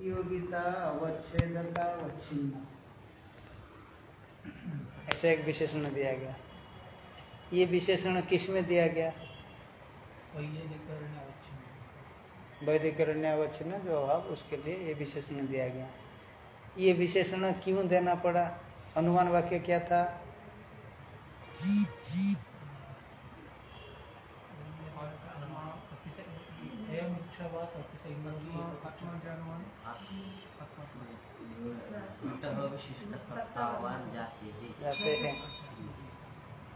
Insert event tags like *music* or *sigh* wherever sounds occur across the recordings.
प्रतियोगिता अवच्छेद का अवच्छिन्न ऐसा एक विशेषण दिया गया। ये विशेषण किसमें दिया गया? वैधिकरण्य अवच्छिन्न जो अभाव उसके लिए ये विशेषण दिया गया। ये विशेषण क्यों देना पड़ा? अनुमान वाक्य क्या था? जाते हैं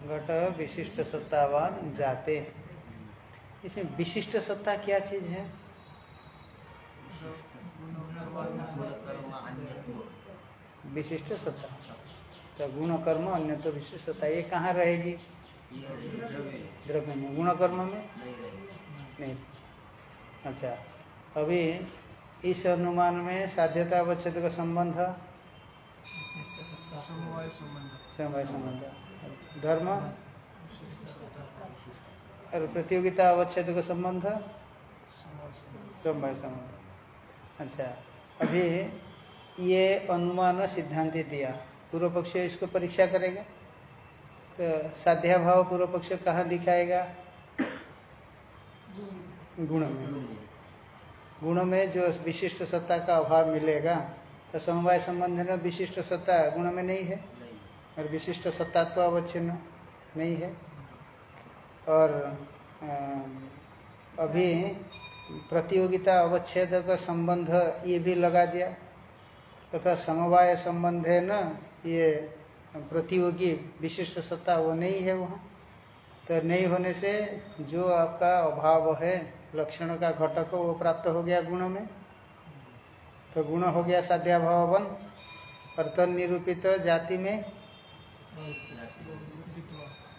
घट विशिष्ट सत्तावान जाते हैं। इसमें विशिष्ट सत्ता क्या चीज़ है? विशिष्ट सत्ता। तो गुण कर्म अन्य तो विशिष्ट सत्ता ये कहाँ रहेगी? द्रव्य। में। गुण कर्म में नहीं। अच्छा। अभी इस अनुमान में साध्यता अवच्छेद का संबंध? समवाय संबंध। धर्म? और प्रतियोगिता अवच्छेद का संबंध? समवाय संबंध। अच्छा। अभी ये अनुमान सिद्धांत दिया। पूर्व पक्ष इसको परीक्षा करेगा। तो साध्या भाव पूर्व पक्ष कहाँ दिखाएगा? गुण में गुण में जो विशिष्ट सत्ता का अभाव मिलेगा तो समवाय संबंध में विशिष्ट सत्ता गुण में नहीं है? और विशिष्ट सत्तात्व अवच्छिन्न नहीं है? और अभी प्रतियोगिता अवच्छेद का संबंध ये भी लगा दिया तथा तो समवाय संबंध है न ये प्रतियोगी विशिष्ट सत्ता वो नहीं है वहाँ। तो नहीं होने से जो आपका अभाव है लक्षण का घटक वो प्राप्त हो गया गुण में। तो गुण हो गया साध्याभावन, और तन निरूपित जाति में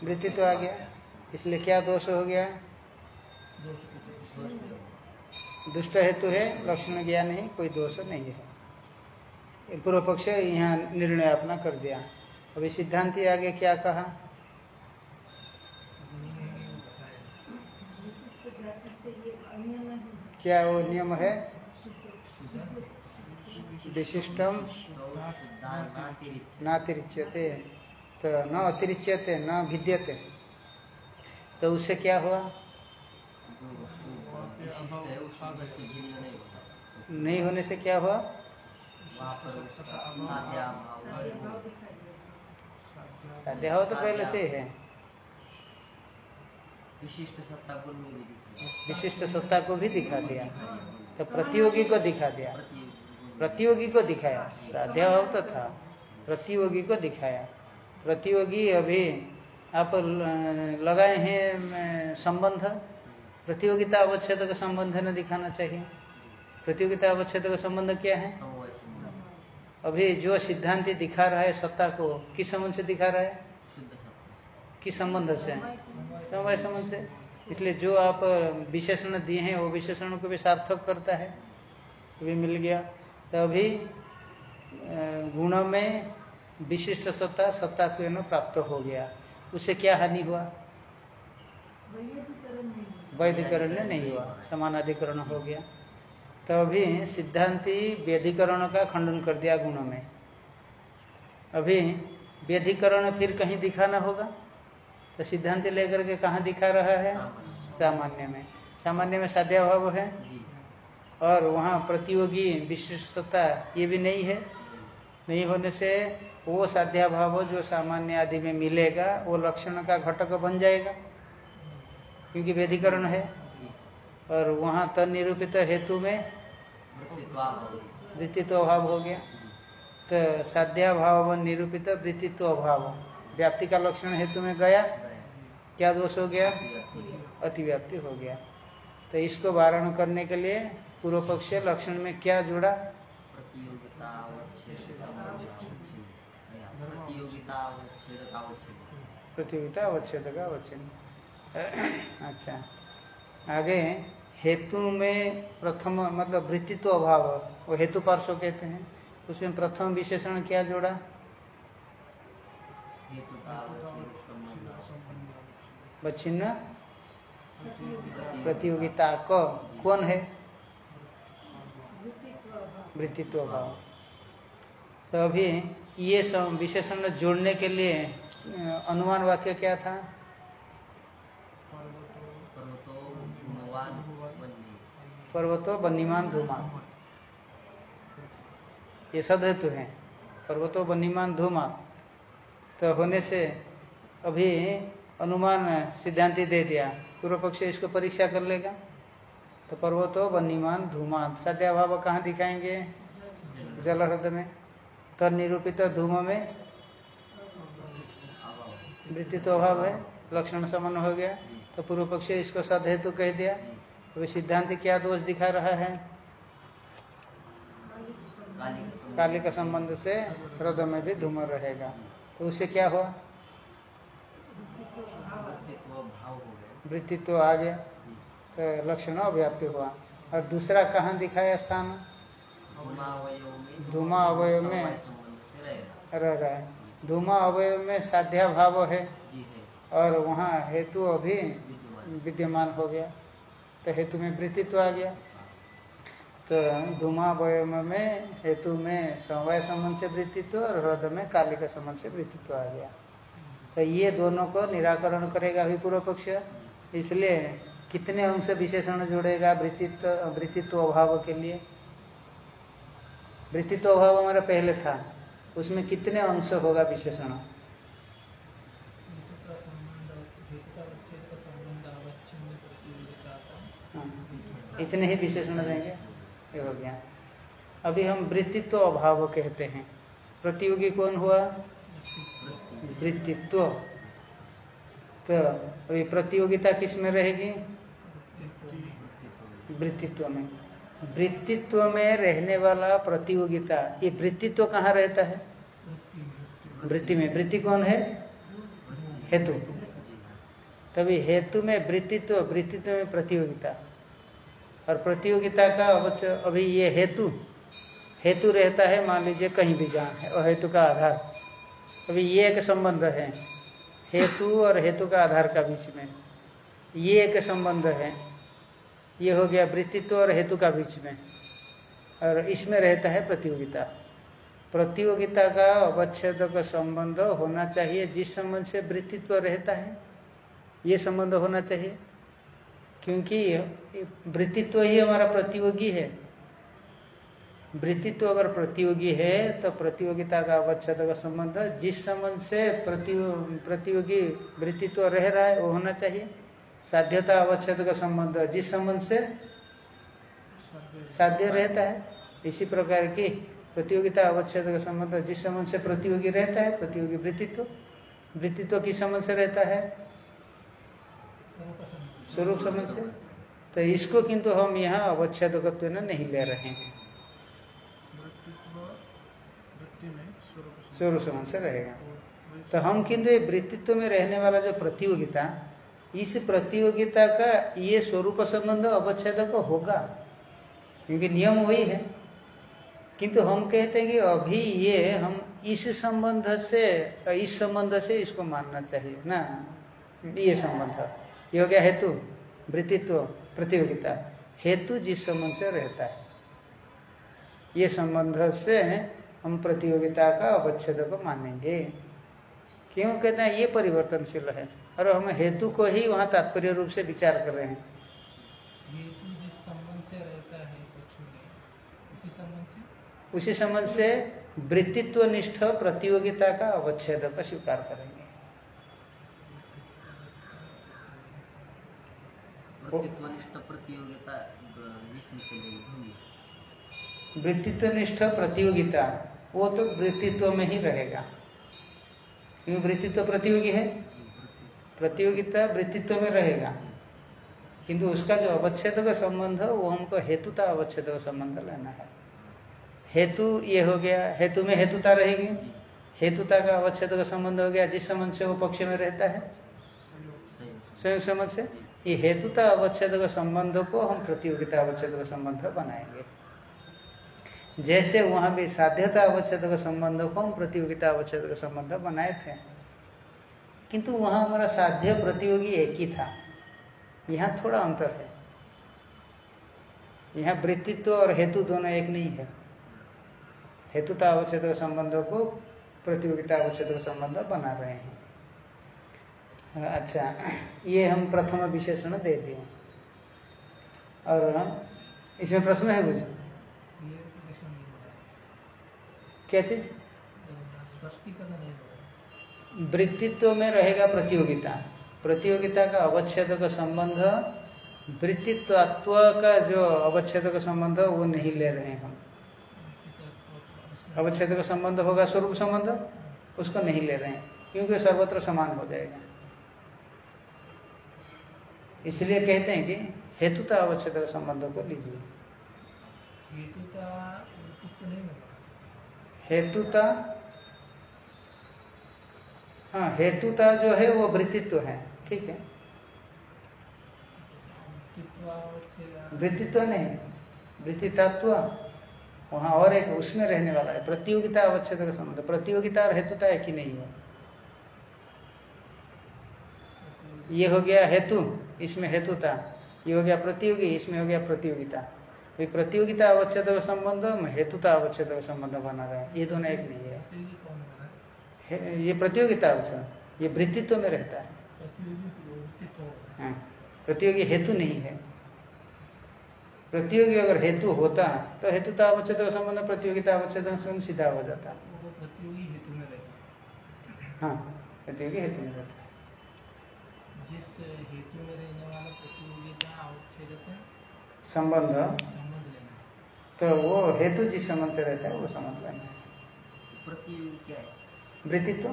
वृत्तित्व आ गया। इसलिए क्या दोष हो गया? दुष्ट हेतु है, लक्षण ज्ञान नहीं कोई दोष नहीं है। पूर्व पक्ष यहाँ निर्णय अपना कर दिया। अभी सिद्धांति आगे क्या कहा? क्या वो नियम है? विशिष्टम नातिरिच्यते तो न अतिरिच्यते, न भिद्यते। तो उससे क्या हुआ? नहीं होने से क्या हुआ? साध्या हो तो पहले से है। विशिष्ट सत्ता को विशिष्ट सत्ता को भी दिखा दिया। तो प्रतियोगी को दिखा दिया। प्रतियोगी को दिखाया। साध्या हो तो था प्रतियोगी को दिखाया। प्रतियोगी अभी आप लगाए हैं संबंध। प्रतियोगिता अवच्छेद का संबंध न दिखाना चाहिए। प्रतियोगिता अवच्छेद का संबंध क्या है? अभी जो सिद्धांति दिखा रहा है सत्ता को किस संबंध से दिखा रहा है? किस संबंध से? समवाय संबंध से इसलिए जो आप विशेषण दिए हैं, वो विशेषण को भी सार्थक करता है। तो भी मिल गया। तो अभी गुण में विशिष्ट सत्ता सत्ता को प्राप्त हो गया। उससे क्या हानि हुआ? वैधिकरण नहीं हुआ। समानाधिकरण हो गया। तो अभी सिद्धांति व्यधिकरण का खंडन कर दिया गुण में। अभी व्यधिकरण फिर कहीं दिखाना होगा? तो सिद्धांत लेकर के कहाँ दिखा रहा है? सामान्य। में। सामान्य में साध्याभाव है? और वहाँ प्रतियोगी विशिष्टता ये भी नहीं है? नहीं होने से वो साध्याभाव जो सामान्य आदि में मिलेगा वो लक्षण का घटक बन जाएगा। क्योंकि वेदीकरण है। और वहाँ तनिरूपित हेतु में वृत्तित्व अभाव हो गया। तो साध्याभाव निरूपित वृत्तित्व अभाव व्याप्ति का लक्षण हेतु में गया। क्या दोष हो गया? अतिव्याप्ति हो गया। तो इसको वारण करने के लिए पूर्व पक्ष लक्षण में क्या जुड़ा? प्रतियोगिता अवच्छेद का अवच्छेद। अच्छा। आगे हेतु में प्रथम मतलब वृत्तित्व अभाव वो हेतु पार्श्व कहते हैं। उसमें प्रथम विशेषण क्या जोड़ा? बच्छिन्न प्रतियोगिता क कौन है? वृत्तित्व भाव तो अभी ये सब विशेषण जोड़ने के लिए अनुमान वाक्य क्या था? पर्वतो बनीमान धूमा ये सदहेतु है। पर्वतो बनीमान धूमा तो होने से अभी अनुमान, सिद्धांति दे दिया। पूर्व पक्ष इसको परीक्षा कर लेगा। तो पर्वतो बनीमान धूमा सद्याभाव कहाँ दिखाएँगे? जल हृदय में। तो निरूपित धूम में। वृत्ति तो अभाव है। लक्षण समान हो गया। तो पूर्व पक्ष इसको सद हेतु कह दिया। अभी सिद्धांत क्या दोष दिखा रहा है? काली का संबंध से हृदय में भी धूम रहेगा। तो उससे क्या हुआ? वृत्तित्व तो आ गया। तो लक्षण अव्याप्ति हुआ। और दूसरा कहाँ दिखाया स्थान? धूमा अवयव में। रह रहा है। धूमा अवयव में साध्या भाव है। और वहाँ हेतु अभी विद्यमान हो गया। तो हेतु में वृत्तित्व आ गया। तो धूमा अवयव में हेतु में समवाय संबंध से वृत्तित्व और हृदय में कालिक संबंध से वृत्तित्व आ गया। तो ये दोनों को निराकरण करेगा अभी पूर्व पक्ष इसलिए कितने अंश विशेषण जुड़ेगा वृत्तित्व वृत्तित्व अभाव के लिए? वृत्तित्व अभाव हमारा पहले था उसमें कितने अंश होगा विशेषण? हाँ, इतने ही विशेषण देंगे ये हो गया। अभी हम वृत्तित्व अभाव कहते हैं। प्रतियोगी कौन हुआ? वृत्तित्व। तो अभी प्रतियोगिता किसमें रहेगी? वृत्तित्व में। वृत्तित्व में रहने वाला प्रतियोगिता, ये वृत्तित्व कहाँ रहता है? वृत्ति में। वृत्ति कौन है? हेतु। तभी हेतु में वृत्तित्व वृत्तित्व में प्रतियोगिता। और प्रतियोगिता का अवश्य अभी ये हेतु हेतु रहता है, मान लीजिए कहीं भी जहाँ है और हेतु का आधार। अभी ये एक संबंध है। हेतु और हेतु का आधार का बीच में। ये एक संबंध है। ये हो गया वृत्तित्व और हेतु का बीच में। और इसमें रहता है प्रतियोगिता। प्रतियोगिता का अवच्छेद का संबंध होना चाहिए। जिस संबंध से वृत्तित्व रहता है, ये संबंध होना चाहिए। क्योंकि वृत्तित्व ही हमारा प्रतियोगी है। वृत्तित्व अगर प्रतियोगी है तो प्रतियोगिता का अवच्छेद का संबंध, जिस संबंध से प्रतियोगी वृत्तित्व रह रहा है, वो होना चाहिए। साध्यता अवच्छेद का संबंध, जिस संबंध से साध्य रहता है, इसी प्रकार की प्रतियोगिता अवच्छेद का संबंध, जिस संबंध से प्रतियोगी रहता है, प्रतियोगी वृत्तित्व वृत्तित्व किस संबंध से रहता है? स्वरूप संबंध से। तो इसको किंतु हम यहाँ अवच्छेद नहीं ले रहे हैं। स्वरूप संबंध से रहेगा। तो हम किंतु ये वृत्तित्व में रहने वाला जो प्रतियोगिता, इस प्रतियोगिता का ये स्वरूप संबंध अवच्छेद को होगा, क्योंकि नियम वही है। किंतु हम कहते हैं कि अभी ये हम इस संबंध से, इस संबंध से इसको मानना चाहिए ना, ये संबंध। ये हो गया हेतु, वृत्तित्व, प्रतियोगिता। हेतु जिस संबंध से रहता है। ये संबंध से हम प्रतियोगिता का अवच्छेद को मानेंगे। क्यों कहते हैं ये परिवर्तनशील है और हम हेतु को ही वहाँ तात्पर्य रूप से विचार कर रहे हैं। हेतु जिस संबंध से रहता है उसी संबंध से? उसी संबंध से वृत्तित्व निष्ठ प्रतियोगिता का अवच्छेद का स्वीकार करेंगे। वृत्तित्व निष्ठ प्रतियोगिता वो तो वृत्तित्व में ही रहेगा। क्योंकि वृत्तित्व प्रतियोगी है? प्रतियोगिता वृत्तित्व में रहेगा। किंतु उसका जो अवच्छेद का संबंध है वो हमको हेतुता अवच्छेद का संबंध लेना है। हेतु ये हो गया, हेतु में हेतुता रहेगी। हेतुता का अवच्छेद का संबंध हो गया, जिस संबंध से वो पक्ष में रहता है। संयुक्त संबंध से। ये हेतुता अवच्छेद का संबंध को हम प्रतियोगिता अवच्छेद का संबंध बनाएँगे। जैसे वहाँ भी साध्यता अवच्छेद का संबंध को हम प्रतियोगिता अवच्छेद का संबंध बनाए थे। किंतु वहाँ हमारा साध्य प्रतियोगी एक ही था। यहाँ थोड़ा अंतर है। यहाँ वृत्तित्व और हेतु दोनों एक नहीं है। हेतुता अवच्छेद संबंधों को प्रतियोगिता अवच्छेद संबंध बना रहे हैं। अच्छा ये हम प्रथम विशेषण दे दिए। और इसमें प्रश्न है कुछ क्लियरिफिकेशन नहीं हो रहा है वृत्तित्व में रहेगा प्रतियोगिता। प्रतियोगिता का अवच्छेद का संबंध वृत्तित्व का जो अवच्छेद का संबंध, वो नहीं ले रहे हैं हम। अवच्छेद का संबंध होगा स्वरूप संबंध, उसको नहीं ले रहे हैं, क्योंकि सर्वत्र समान हो जाएगा। इसलिए कहते हैं कि हेतुता अवच्छेद का संबंध को लीजिए। हेतुता हेतुता हाँ हेतुता जो है वो वृत्तित्व है, ठीक है? वृत्तित्व नहीं, वृत्तितात्व, वहाँ और एक उसमें रहने वाला है, प्रतियोगिता अवच्छेद का संबंध, प्रतियोगिता और हेतुता एक ही नहीं है ये हो गया हेतु, इसमें हेतुता, ये हो गया प्रतियोगी, इसमें हो गया प्रतियोगिता। ये प्रतियोगिता अवच्छेद का संबंध हेतुता अवच्छेद का संबंध बना रहा है। ये दोनों एक नहीं है। हे- ये प्रतियोगिता अवच्छेद ये वृत्तित्व में रहता है। प्रतियोगी हाँ, प्रतियोगी हेतु नहीं है। प्रतियोगी अगर हेतु होता तो हेतुता अवच्छेद का संबंध प्रतियोगिता अवच्छेद संबंध सीधा हो जाता। वो प्रतियोगी हेतु में रहता है। प्रतियोगी हेतु में रहता जिस हेतु में रहने वाला प्रतियोगिता अवच्छेद संबंध। तो वो हेतु जिस संबंध से रहता है वो समझ लेना है क्या है? वृत्तित्व?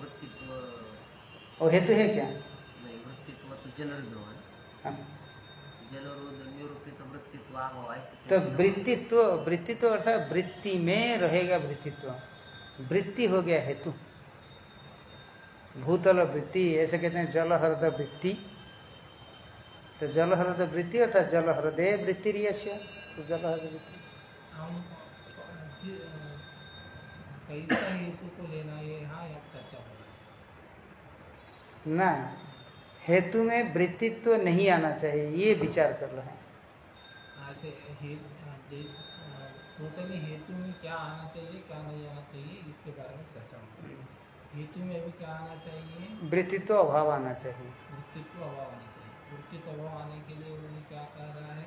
वृत्तित्व और हेतु है क्या? नहीं वृत्तित्व तो जनरल है। तो वृत्तित्व वृत्तित्व अर्थात वृत्ति में रहेगा वृत्तित्व। वृत्ति हो गया हेतु। भूतल वृत्ति ऐसे कहते हैं जल हृद वृत्ति। तो जल हृद वृत्ति अर्थात जल हृदय वृत्ति रियस्य। जल हृदय वृत्ति हम कैसा हेतु को लेना ये यहाँ यहाँ चर्चा हो। ना हेतु में वृत्तित्व नहीं आना चाहिए ये विचार चल रहा है। टोटली हेतु में क्या आना चाहिए क्या नहीं आना चाहिए इसके बारे में चर्चा हो रही हेतु में अभी क्या आना चाहिए? वृत्तित्व अभाव आना चाहिए। वृत्तित्व अभाव आना चाहिए। वृत्तित्व अभाव आने के लिए उन्होंने क्या कह रहा है?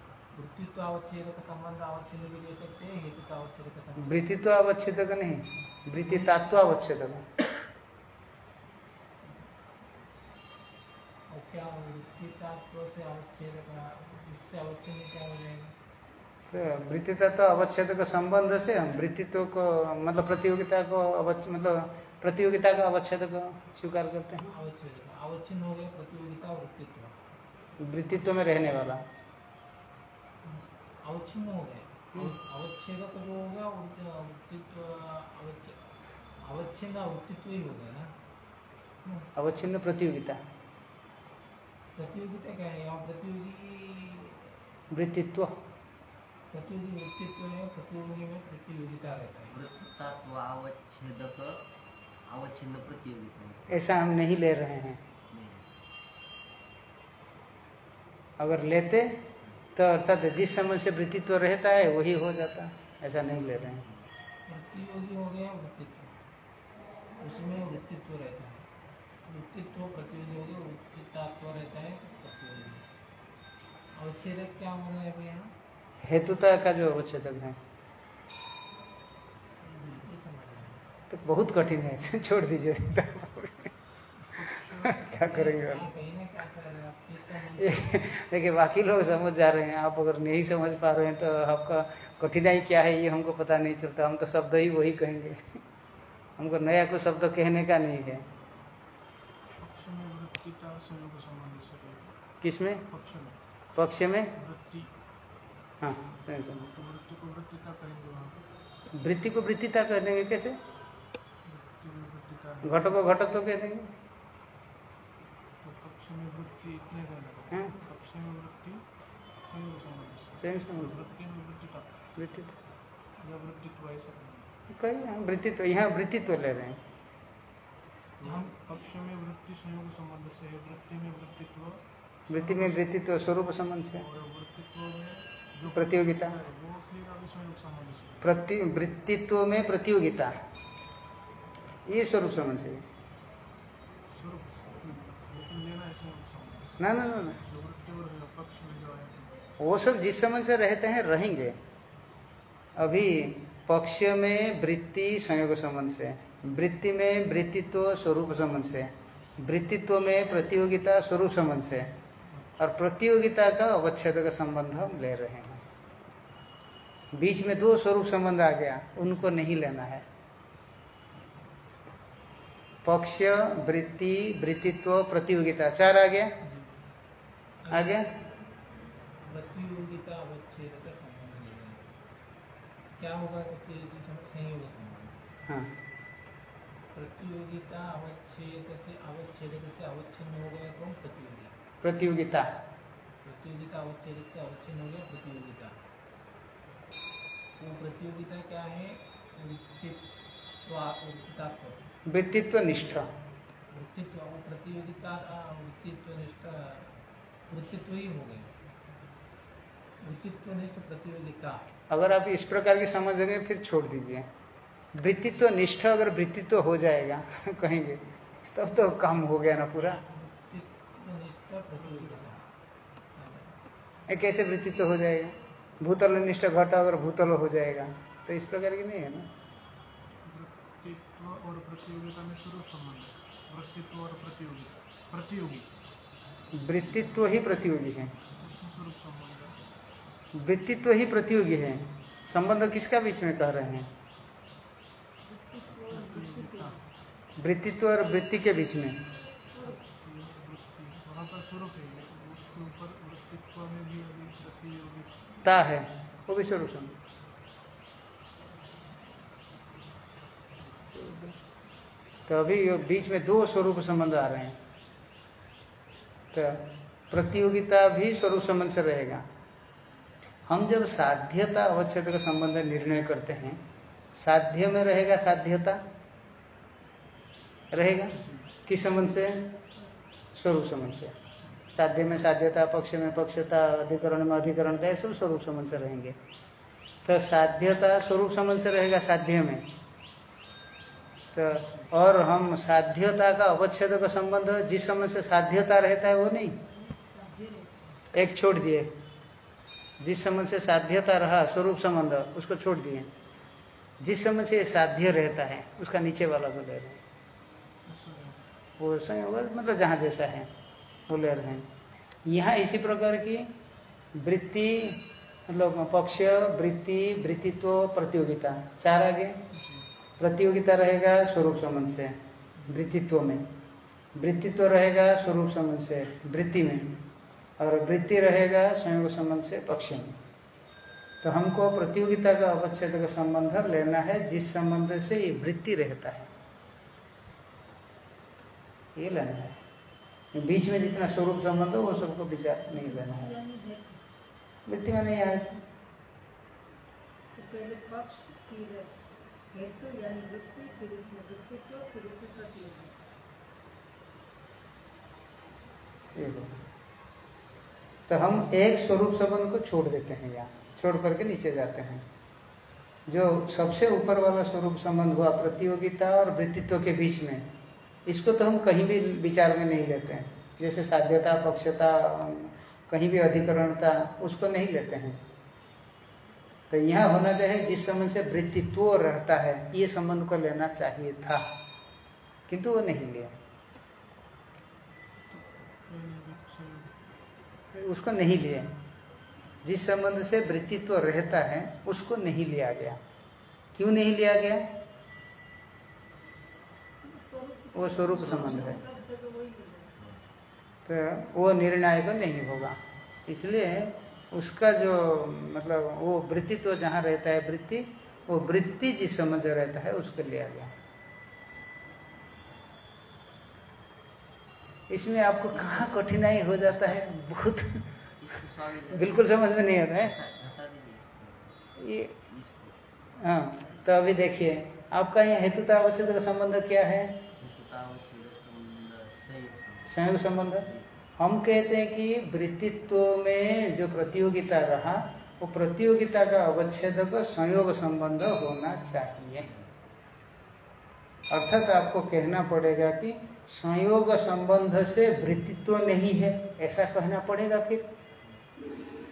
वृत्तित्व अवच्छेद का संबंध अवच्छेद भी ले सकते हैं हेतुता अवच्छेद का संबंध। वृत्तित्व अवच्छेदक नहीं वृत्तितात्व क्या से अवच्छेद का इससे अवच्छेद क्या हो जाएगा? तो अवच्छेद का संबंध से हम वृत्तित्व को मतलब प्रतियोगिता को अवच्छ मतलब प्रतियोगिता का अवच्छेद को स्वीकार करते हैं। अवच्छेद अवच्छिन्न हो गया प्रतियोगिता वृत्तित्व। वृत्तित्व में रहने वाला। अवच्छिन्न हो गया अवच्छेद का जो हो अवच्छिन्न ही हो गया ना अवच्छिन्न प्रतियोगिता。प्रतियोगिता क्या है यहाँ प्रतियोगी वृत्तित्व। प्रतियोगी वृत्तित्व है प्रतियोगी में प्रतियोगिता रहता है। वृत्तत्व अवच्छेदक अवच्छिन्न प्रतियोगिता ऐसा हम नहीं ले रहे हैं। अगर लेते तो अर्थात जिस समय से वृत्तित्व रहता है वही हो जाता ऐसा नहीं ले रहे हैं। हो उसमें वृत्तित्व रहता है। वृत्तित्व प्रतियोगी हो गया वृत्तित्व रहता है प्रतियोगी। अवच्छेदक क्या होना है अभी यहाँ? हेतुता का जो अवच्छेदक है। हैं तो बहुत कठिन है *laughs* छोड़ दीजिए। *laughs* क्या करेंगे देखिए, बाकी लोग समझ जा रहे हैं। आप अगर नहीं समझ पा रहे हैं तो आपका कठिनाई क्या है, ये हमको पता नहीं चलता। हम तो शब्द ही वही कहेंगे। हमको नया कोई शब्द कहने का नहीं है। किसमें पक्ष में। हाँ। तो वृत्ति को वृत्तिता वृत्ति कह देंगे कैसे घट को घट तो कह देंगे तो पक्ष में वृत्ति इतने करना हैं? पक्ष में वृत्ति संयोग वृत्तित्व कहीं हम वृत्तित्व यहाँ वृत्तित्व ले रहे हैं। पक्ष में वृत्ति संयोग संबंध से वृत्ति में वृत्तित्व। वृत्ति में वृत्तित्व स्वरूप संबंध से। प्रतियोगिता। प्रति वृत्तित्व में प्रतियोगिता। ये स्वरूप संबंध से। ना ना ना ना जो वृत्ति और है, पक्ष में जो है वो सब जिस समय से रहते हैं, रहेंगे। अभी पक्ष में वृत्ति संयोग संबंध से, वृत्ति में वृत्तित्व स्वरूप संबंध से, वृत्तित्व में प्रतियोगिता स्वरूप संबंध से, और प्रतियोगिता का अवच्छेद का संबंध हम ले रहे हैं। बीच में दो स्वरूप संबंध आ गया, उनको नहीं लेना है। पक्ष, वृत्ति, वृत्तित्व, प्रतियोगिता, चार आ गया। आ गया? प्रतियोगिता अवच्छेद का संबंध नहीं है। क्या होगा संयोग संबंध हाँ प्रतियोगिता अवच्छेद से अवच्छेद से अवच्छिन्न हो गया कौन? प्रतियोगी प्रतियोगिता। प्रतियोगिता अवच्छेद से अवच्छिन्न हो गया प्रतियोगिता। वो प्रतियोगिता क्या है? वृत्तित्वा- निष्ठ वृत्तित्व प्रतियोगिता वृत्तित्व निष्ठ वृत्तित्व ही हो गया। प्रतियोगिता अगर आप इस प्रकार की समझोगे फिर छोड़ दीजिए। वृत्तित्व निष्ठ अगर वृत्तित्व हो जाएगा *laughs* कहेंगे तब तो काम हो गया ना पूरा। कैसे वृत्तित्व हो जाएगा? भूतल निष्ठ घट अगर भूतल हो जाएगा तो इस प्रकार की नहीं है ना? वृत्तित्व और प्रतियोगिता में स्वरूप संबंध है। वृत्तित्व और प्रतियोगिता प्रतियोगी। वृत्तित्व ही प्रतियोगी है। उसमें स्वरूप संबंध वृत्तित्व ही प्रतियोगी है। संबंध किसका बीच में कह रहे हैं? वृत्तित्व और वृत्ति के बीच में। ता है, वो भी स्वरूप संबंध। तो अभी बीच में दो स्वरूप संबंध आ रहे हैं। तो प्रतियोगिता भी स्वरूप संबंध से रहेगा। हम जब साध्यता अवच्छेद का संबंध निर्णय करते हैं, साध्य में रहेगा साध्यता? रहेगा? किस संबंध से? स्वरूप संबंध से। साध्य में साध्यता, पक्ष में पक्षता, अधिकरण में अधिकरणता ये सब स्वरूप संबंध से रहेंगे। तो साध्यता स्वरूप संबंध से रहेगा साध्य में। तो और हम साध्यता का अवच्छेद का संबंध, जिस संबंध से साध्यता रहता है वो नहीं? एक छोड़ दिए। जिस संबंध से साध्यता रहा, स्वरूप संबंध, उसको छोड़ दिए। जिस संबंध से साध्य रहता है, उसका नीचे वाला को ले रहे हैं। वो मतलब जहाँ जैसा है, वो ले रहे हैं। यहाँ इसी प्रकार की वृत्ति मतलब पक्ष, वृत्ति, वृत्तित्व, प्रतियोगिता, चार आगे। प्रतियोगिता रहेगा स्वरूप संबंध से, वृत्तित्व में। वृत्तित्व रहेगा स्वरूप संबंध से, वृत्ति में। और वृत्ति रहेगा संयोग संबंध से पक्ष में। तो हमको प्रतियोगिता का अवच्छेद का संबंध लेना है जिस संबंध से ये वृत्ति रहता है। ये लेना है। बीच में जितना स्वरूप संबंध हो वो सबको विचार नहीं लेना है। वृत्ति में नहीं आया तो तो हम एक स्वरूप संबंध को छोड़ देते हैं यहाँ, छोड़ करके नीचे जाते हैं। जो सबसे ऊपर वाला स्वरूप संबंध हुआ प्रतियोगिता और वृत्तित्व के बीच में, इसको तो हम कहीं भी विचार में नहीं लेते हैं। जैसे साध्यता, पक्षता, कहीं भी अधिकरणता, उसको नहीं लेते हैं। तो यह होना चाहिए जिस संबंध से वृत्तित्व रहता है, ये संबंध को लेना चाहिए था। किंतु वो नहीं लिया। उसको नहीं लिए जिस संबंध से वृत्तित्व रहता है, उसको नहीं लिया गया। क्यों नहीं लिया गया? वो स्वरूप संबंध है। तो वो निर्णायक नहीं होगा। इसलिए उसका जो मतलब वो वृत्तित्व जहाँ रहता है वृत्ति, वो वृत्ति जिस समझ रहता है, उसको लिया गया। इसमें आपको कहाँ कठिनाई हो जाता है? बहुत। बिल्कुल समझ में नहीं आता है। ये हाँ तो अभी देखिए, आपका यहाँ हेतुता अवच्छेद का संबंध क्या है? संयोग संबंध। हम कहते हैं कि वृत्तित्व में जो प्रतियोगिता रहा, वो प्रतियोगिता का अवच्छेद का संयोग संबंध होना चाहिए। अर्थात आपको कहना पड़ेगा कि संयोग संबंध से वृत्तित्व नहीं है, ऐसा कहना पड़ेगा फिर।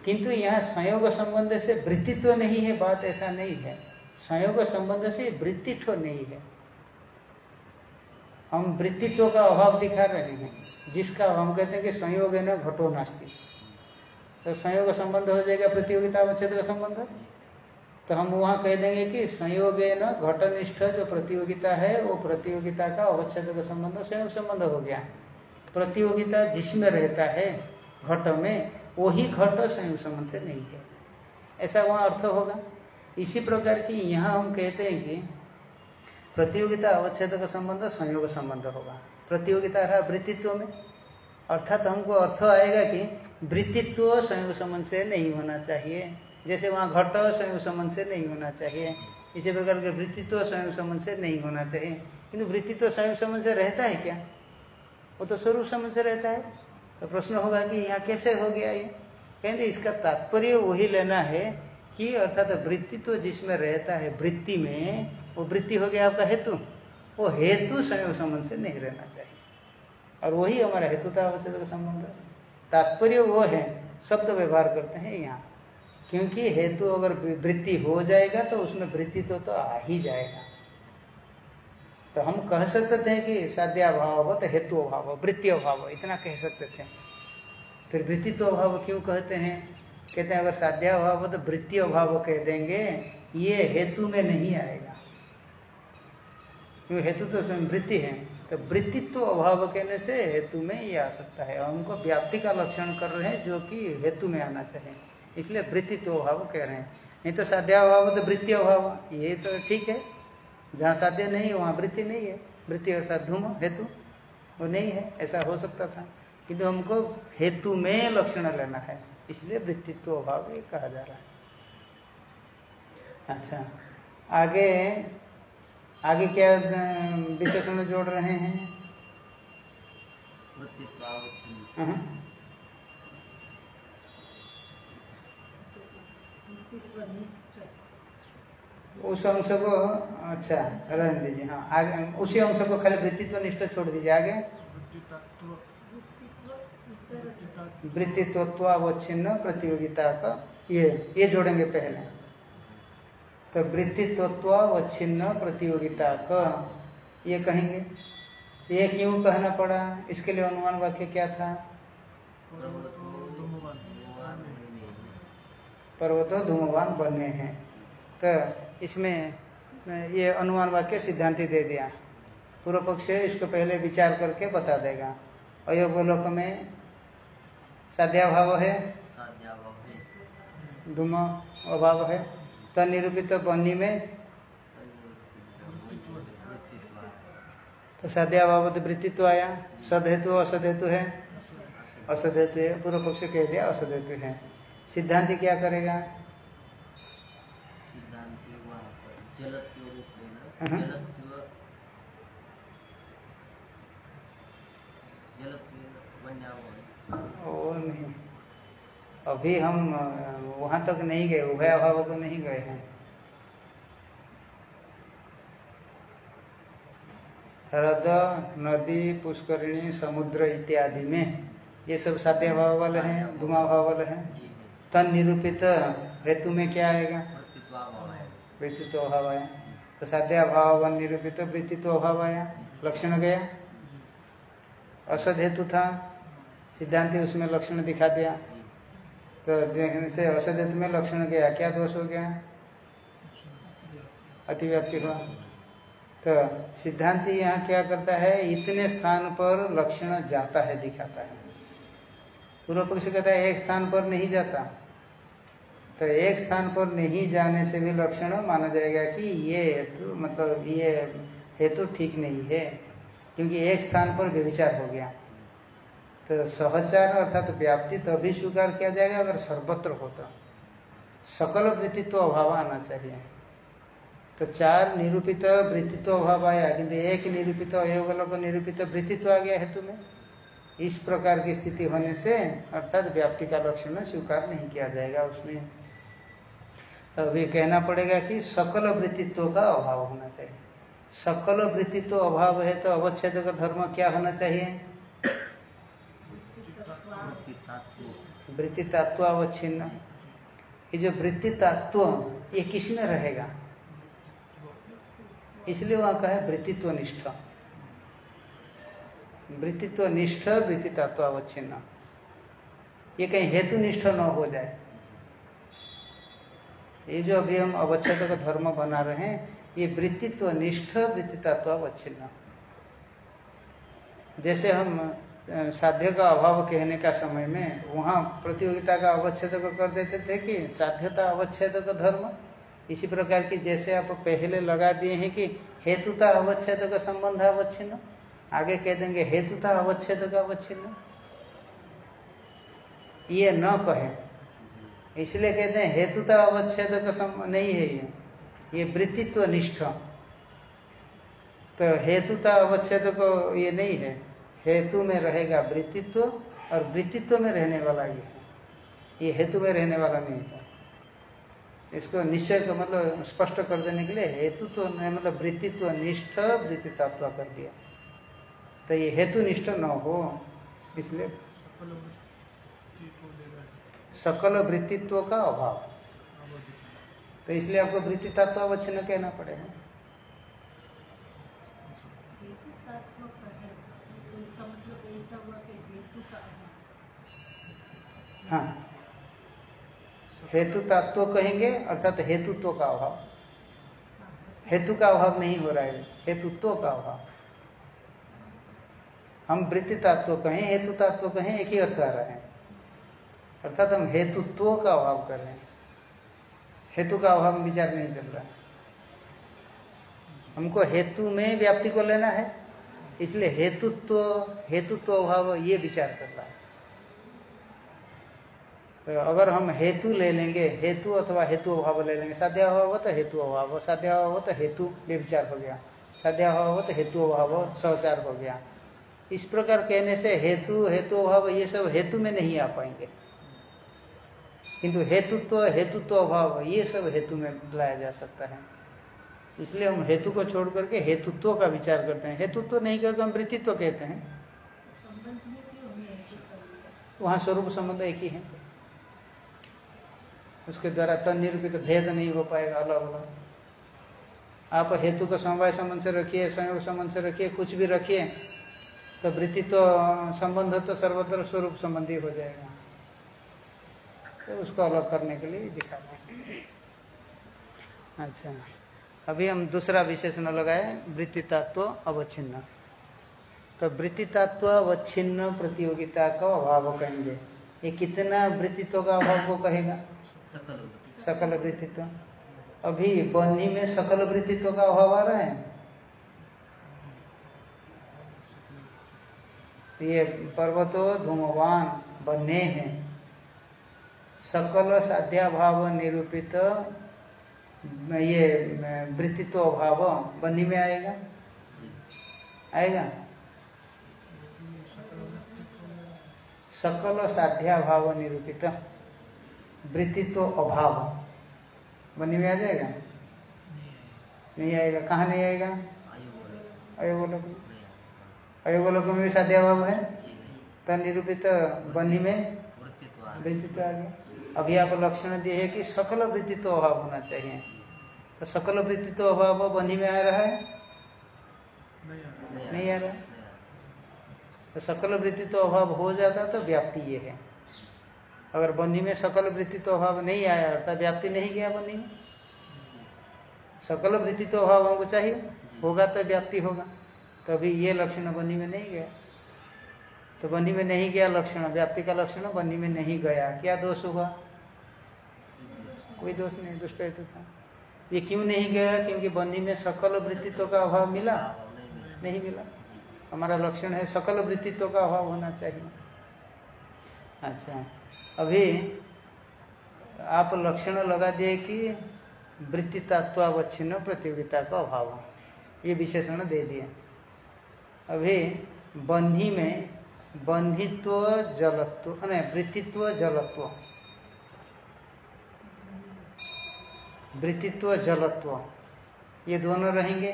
किंतु यहाँ संयोग संबंध से वृत्तित्व नहीं है, बात ऐसा नहीं है। संयोग संबंध से वृत्तित्व नहीं है। हम वृत्तित्व का अभाव दिखा रहे हैं, जिसका हम कहते हैं कि संयोग है ना, घटो नास्ती। तो संयोग संबंध हो जाएगा प्रतियोगिता अवच्छेद का संबंध। तो हम वहाँ कह देंगे कि संयोग न घटनिष्ठ जो प्रतियोगिता है, वो प्रतियोगिता का अवच्छेद का संबंध संयोग संबंध हो गया। प्रतियोगिता जिसमें रहता है, घट में, वही घट संयोग संबंध से नहीं है। ऐसा वहाँ अर्थ होगा। इसी प्रकार की यहाँ हम कहते हैं कि प्रतियोगिता अवच्छेद का संबंध, संयोग संबंध होगा। प्रतियोगिता रहा वृत्तित्व में। अर्थात हमको अर्थ आएगा कि वृत्तित्व संयोग संबंध से नहीं होना चाहिए। जैसे वहाँ घट संयोग संबंध से नहीं होना चाहिए। इसी प्रकार के वृत्तित्व संयोग संबंध से नहीं होना चाहिए। किंतु वृत्तित्व संयोग संबंध से रहता है क्या? वो तो स्वरूप संबंध से रहता है। तो प्रश्न होगा कि यहाँ कैसे हो गया ये? कहेंगे इसका तात्पर्य वही लेना है कि अर्थात वृत्तित्व जिसमें रहता है वृत्ति में, वो वृत्ति हो गया आपका हेतु। वो हेतु संयोग संबंध से नहीं रहना चाहिए। और वही हमारा हेतुता का संबंध। तात्पर्य वो है, शब्द व्यवहार करते हैं यहाँ। क्योंकि हेतु अगर वृत्ति हो जाएगा तो उसमें वृत्ति तो, तो आ ही जाएगा। तो हम कह सकते थे कि साध्याभाव तो हेतु अभाव हो वृत्ति अभाव इतना कह सकते थे। फिर वृत्तित्व अभाव क्यों कहते हैं? कहते हैं अगर साध्याभाव तो वृत्ति अभाव कह देंगे ये हेतु में नहीं आएगा। क्योंकि हेतु तो स्वयं वृत्ति है। तो वृत्तित्व तो अभाव कहने से हेतु में ये आ सकता है। हमको व्याप्ति का लक्षण कर रहे हैं जो कि हेतु में आना चाहिए। इसलिए वृत्तित्व अभाव कह रहे हैं। नहीं तो साध्याभाव तो वृत्ति अभाव ये तो ठीक है। जहाँ साध्य नहीं है वहाँ वृत्ति नहीं है। वृत्ति अर्थात धूम हेतु वो नहीं है। ऐसा हो सकता था। किंतु हमको हेतु में लक्षण लेना है। इसलिए वृत्तित्व अभाव ये कहा जा रहा है। अच्छा आगे आगे क्या विशेषण जोड़ रहे हैं वृत्तित्वावच्छिन्न हाँ। उस अंश को अच्छा रहने दीजिए हाँ आगे उसी अंश को खाली वृत्तित्व निष्ठ छोड़ दीजिए आगे। वृत्तित्वत्वावच्छिन्न प्रतियोगिता का ये ये जोड़ेंगे पहले। तो वृत्तित्वत्वावच्छिन्न प्रतियोगिता का ये कहेंगे। ये क्यों कहना पड़ा? इसके लिए अनुमान वाक्य क्या था? पर्वतो धूमवान बने हैं। तो इसमें ये अनुमान वाक्य सिद्धांति दे दिया। पूर्व पक्ष इसको पहले विचार करके बता देगा। अयोगोलोक में साध्याभाव है? है। धूम अभाव है। तनिरूपित बनी में? तो साध्याभाव तो वृत्तित्व आया। सदहेतु असदहेतु है? असदहेतु है। पूर्व पक्ष कह दिया असदहेतु है। सिद्धांति क्या करेगा? सिद्धांत वहाँ पर जलत्व रूप हाँ। और नहीं। अभी हम वहाँ तक नहीं गए उभय अभाव को नहीं गए हैं। हृद नदी पुष्करिणी समुद्र इत्यादि में ये सब साध्य भाव वाले हैं धुमा भाव। वाले हैं? जी। है तन निरूपित हेतु में क्या आएगा? वृत्तित्व अभाव आया। तो साध्य अभाव निरूपित वृत्तित्व अभाव आया। लक्षण गया। असद हेतु था। सिद्धांति उसमें लक्षण दिखा दिया। तो देखने से असद हेतु में लक्षण गया, क्या दोष हो गया? अतिव्याप्ति हुआ। तो सिद्धांति यहाँ क्या करता है? इतने स्थान पर लक्षण जाता है, दिखाता है। पूर्व पक्ष कहता है, एक स्थान पर नहीं जाता। तो एक स्थान पर नहीं जाने से भी लक्षण माना जाएगा कि ये हेतु मतलब ये हेतु ठीक नहीं है, क्योंकि एक स्थान पर व्यविचार हो गया। तो सहचार अर्थात तो व्याप्ति तभी तो स्वीकार किया जाएगा अगर सर्वत्र हो तो। सकल वृत्तित्व अभाव आना चाहिए। तो चार निरूपित वृत्तित्व अभाव आया, किंतु एक निरूपित अयोगल निरूपित वृत्तित्व आ गया हेतु में। इस प्रकार की स्थिति होने से अर्थात व्याप्ति का लक्षण स्वीकार नहीं किया जाएगा उसमें। अभी कहना पड़ेगा कि सकल वृत्तित्व का अभाव होना चाहिए। सकल वृत्तित्व अभाव है तो अवच्छेद का धर्म क्या होना चाहिए? वृत्ति तत्व अवच्छिन्न। ये जो वृत्ति तत्व ये किसमें रहेगा? इसलिए वहाँ कहा है वृत्तित्व निष्ठ वृत्तित्व निष्ठ वृत्ति तत्व अवच्छिन्न। ये कहीं हेतु निष्ठ न हो जाए। ये जो अभी हम अवच्छेद का धर्म बना रहे हैं, ये वृत्तित्व निष्ठ वृत्ति तत्व अवच्छिन्न। जैसे हम साध्य का अभाव कहने का समय में वहाँ प्रतियोगिता का अवच्छेद कर देते थे कि साध्यता अवच्छेद का धर्म। इसी प्रकार की जैसे आप पहले लगा दिए हैं कि हेतुता अवच्छेद का संबंध अवच्छिन्न। आगे कह देंगे हेतुता अवच्छेद का अवच्छिन्न। ये न कहे। इसलिए कहते हैं हेतुता अवच्छेद का नहीं है ये। ये वृत्तित्व निष्ठ। तो हेतुता अवच्छेद को ये नहीं है। हेतु में रहेगा वृत्तित्व और वृत्तित्व में रहने वाला ये ये हेतु में रहने वाला नहीं है। इसको निश्चय को मतलब स्पष्ट कर देने के लिए हेतुत्व नहीं, मतलब वृत्तित्व निष्ठ वृत्ति तत्व कर दिया। तो ये हेतु निष्ठ न हो, इसलिए सकल वृत्तित्व का अभाव। तो इसलिए आपको वृत्ति तत्व अवच्छिन्न कहना पड़ेगा। हाँ। हेतु तत्व कहेंगे, अर्थात हेतुत्व का अभाव। हेतु का अभाव नहीं हो रहा है, हेतुत्व का अभाव। हम वृत्ति तत्व कहें, हेतु तत्व कहें, एक ही अर्थ आ रहा है। अर्थात हम हेतुत्व का अभाव कर रहे हैं। हेतु का अभाव विचार नहीं चल रहा। हमको हेतु में व्याप्ति को लेना है, इसलिए हेतुत्व हेतुत्व अभाव, ये विचार चल रहा है। तो अगर हम हेतु ले लेंगे, हेतु अथवा हेतु अभाव ले लेंगे, साध्या अभाव तो हेतु अभाव, साध्य अभाव तो हेतु व्यविचार हो गया। साध्या अभाव तो हेतु अभाव, सहचार हो गया। इस प्रकार कहने से हेतु हेतु अभाव, ये सब हेतु में नहीं आ पाएँगे। किंतु हेतुत्व हेतुत्व अभाव, ये सब हेतु में लाया जा सकता है। इसलिए हम हेतु को छोड़ करके हेतुत्व का विचार करते हैं। हेतुत्व नहीं करके हम वृत्तित्व कहते हैं। वहाँ स्वरूप संबंध एक ही है। उसके द्वारा तन निरूपित भेद नहीं हो पाएगा, अलग अलग। आप हेतु को समवाय संबंध से रखिए, संयोग संबंध से रखिए, कुछ भी रखिए तो वृत्ति तो संबंध तो सर्वत्र स्वरूप संबंधी हो जाएगा। तो उसको अलग करने के लिए दिखा रहे अच्छा। अभी हम दूसरा विशेषण लगाए, वृत्ति तत्व अवच्छिन्न। तो वृत्ति तत्व अवच्छिन्न प्रतियोगिता का अभाव कहेंगे। ये कितना वृत्तित्व का अभाव को कहेगा? सकल वृत्ति सकल वृत्तित्व। अभी बन्ही में सकल वृत्तित्व का अभाव आ रहा है? ये पर्वतो धूमवान बने हैं। सकल साध्याभाव निरूपित ये वृत्तित्व अभाव बन्ही में आएगा? आएगा? सकल साध्याभाव निरूपित वृत्तित्व अभाव बनी में आ जाएगा? नहीं आएगा। कहाँ नहीं आएगा? आयु बोले अयोगोलोक में भी साध्याभाव है तो निरूपित बनी में वृत्तित्व आ गया। अभी आप लक्षण दिए है कि सकल वृत्तित्व अभाव होना चाहिए। तो सकल वृत्तित्व अभाव बनी में आ रहा है? नहीं आ रहा। तो सकल वृत्तित्व अभाव हो जाता तो व्याप्ति ये है। अगर बन्ही में सकल वृत्तित्व अभाव नहीं आया, अर्थात व्याप्ति नहीं गया बन्ही में। सकल वृत्तित्व अभाव हमको चाहिए। होगा तो व्याप्ति होगा। अभी ये लक्षण बनी में नहीं गया। तो बनी में नहीं गया लक्षण, व्याप्ति का लक्षण बनी में नहीं गया। क्या दोष हुआ? कोई दोष नहीं, दुष्ट हेतु था। ये क्यों नहीं गया? क्योंकि बनी में सकल वृत्तित्व का अभाव मिला? नहीं मिला। हमारा लक्षण है सकल वृत्तित्व का अभाव होना चाहिए। अच्छा अभी आप लक्षण लगा दिए कि वृत्ति तत्वावच्छिन्न प्रतियोगिता का अभाव। ये विशेषण दे दिए अभी बंधी में बंधित्व जलत्व नहीं वृत्तित्व जलत्व। वृत्तित्व जलत्व। ये दोनों रहेंगे?